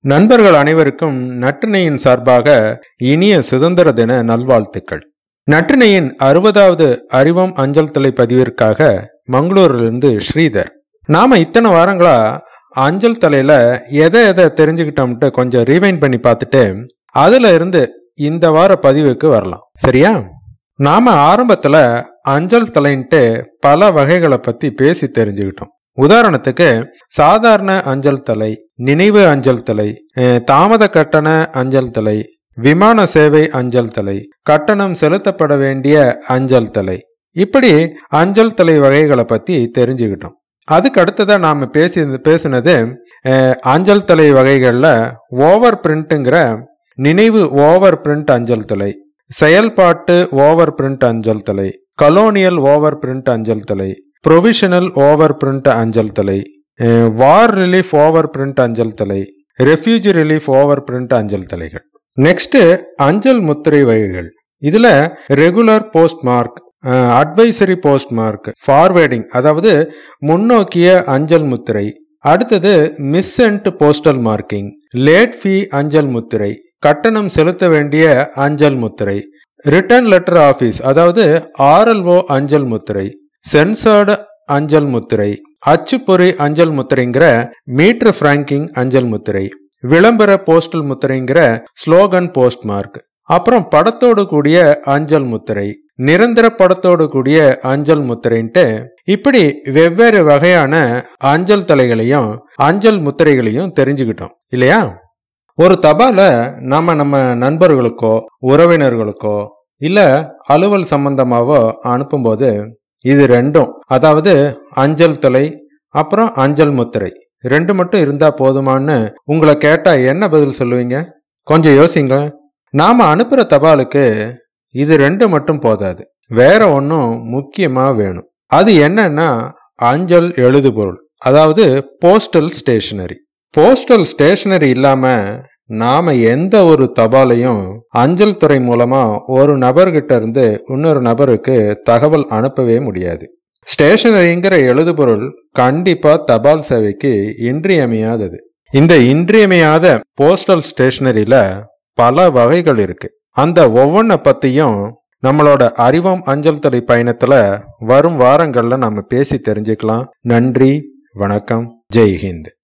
நண்பர்கள் அனைவருக்கும் நற்றினையின் சார்பாக இனிய சுதந்திர தின நல்வாழ்த்துக்கள். நற்றினையின் அறுபதாவது அறிவம் அஞ்சல் தலை பதிவிற்காக மங்களூரிலிருந்து ஸ்ரீதர். நாம இத்தனை வாரங்களா அஞ்சல் தலையில எதை எதை தெரிஞ்சுக்கிட்டோம்ட்டு கொஞ்சம் ரீவைண்ட் பண்ணி பார்த்துட்டு அதுல இருந்து இந்த வார பதிவுக்கு வரலாம். சரியா? நாம ஆரம்பத்துல அஞ்சல் தலைன்ட்டு பல வகைகளை பத்தி பேசி தெரிஞ்சுக்கிட்டோம். உதாரணத்துக்கு சாதாரண அஞ்சல் தலை நினைவு அஞ்சல் தலை தாமத கட்டண அஞ்சல் தலை விமான சேவை அஞ்சல் தலை கட்டணம் செலுத்தப்பட வேண்டிய அஞ்சல் தலை. இப்படி அஞ்சல் தலை வகைகளை பத்தி தெரிஞ்சுக்கிட்டோம். அதுக்கு அடுத்ததாக நாம பேசி பேசினது அஞ்சல் தலை வகைகள்ல ஓவர் பிரிண்ட்டுங்கிற நினைவு ஓவர் பிரிண்ட் அஞ்சல் தலை செயல்பாட்டு ஓவர் பிரிண்ட் அஞ்சல் தலை கலோனியல் ஓவர் பிரிண்ட் அஞ்சல் தலை ப்ரொவிஷனல் ஓவர் பிரிண்ட் அஞ்சல் தலை வார் ரிலீஃப் ஓவர் பிரிண்ட் அஞ்சல் தலை ரெஃப்யூஜி ரிலீஃப் ஓவர் பிரிண்ட் அஞ்சல் தலைகள். நெக்ஸ்ட் அஞ்சல் முத்திரை வகைகள். இதுல regular post mark advisory post mark forwarding அதாவது முன்னோக்கிய அஞ்சல் முத்திரை. அடுத்தது missent postal marking late fee அஞ்சல் முத்திரை கட்டணம் செலுத்த வேண்டிய அஞ்சல் முத்திரை. ரிட்டர்ன் லெட்டர் ஆபீஸ் அதாவது ஆர்எல்ஓ அஞ்சல் முத்திரை. சென்சர்டு அஞ்சல் முத்திரை. அச்சுப்பொறி அஞ்சல் முத்திரைங்கிற மீட்டர் பிராங்கிங் அஞ்சல் முத்திரை விளம்பர போஸ்டல் முத்திரைங்கிற ஸ்லோகன் போஸ்ட் மார்க் அப்புறம் படத்தோடு கூடிய அஞ்சல் முத்திரை நிரந்தர படத்தோடு கூடிய அஞ்சல் முத்திரைன்ட்டு இப்படி வெவ்வேறு வகையான அஞ்சல் தலைகளையும் அஞ்சல் முத்திரைகளையும் தெரிஞ்சுக்கிட்டோம் இல்லையா? ஒரு தபால நாம நம்ம நண்பர்களுக்கோ உறவினர்களுக்கோ இல்ல அலுவல் சம்பந்தமாவோ அனுப்பும்போது இது ரெண்டும். அதாவது அஞ்சல் தலை அப்புறம் அஞ்சல் முத்திரை. ரெண்டு மட்டும் இருந்தா போதுமான்னு உங்களை கேட்டா என்ன பதில் சொல்லுவீங்க? கொஞ்சம் யோசிங்க நாம அனுப்புற தபாலுக்கு இது ரெண்டு மட்டும் போதாது. வேற ஒன்றும் முக்கியமா வேணும். அது என்னன்னா அஞ்சல் எழுதுபொருள். அதாவது போஸ்டல் ஸ்டேஷனரி போஸ்டல் ஸ்டேஷனரி இல்லாம நாம எந்த ஒரு தபாலையும் அஞ்சல் துறை மூலமா ஒரு நபர்கிட்ட இருந்து இன்னொரு நபருக்கு தகவல் அனுப்பவே முடியாது. ஸ்டேஷனரிங்கிற எழுதுபொருள் கண்டிப்பா தபால் சேவைக்கு இன்றியமையாதது. இந்த இன்றியமையாத போஸ்டல் ஸ்டேஷனரியில பல வகைகள் இருக்கு. அந்த ஒவ்வொன்றை பத்தியும் நம்மளோட அறிவம் அஞ்சல் துறை பயணத்துல வரும் வாரங்கள்ல நம்ம பேசி தெரிஞ்சுக்கலாம். நன்றி வணக்கம் ஜெய்ஹிந்த்.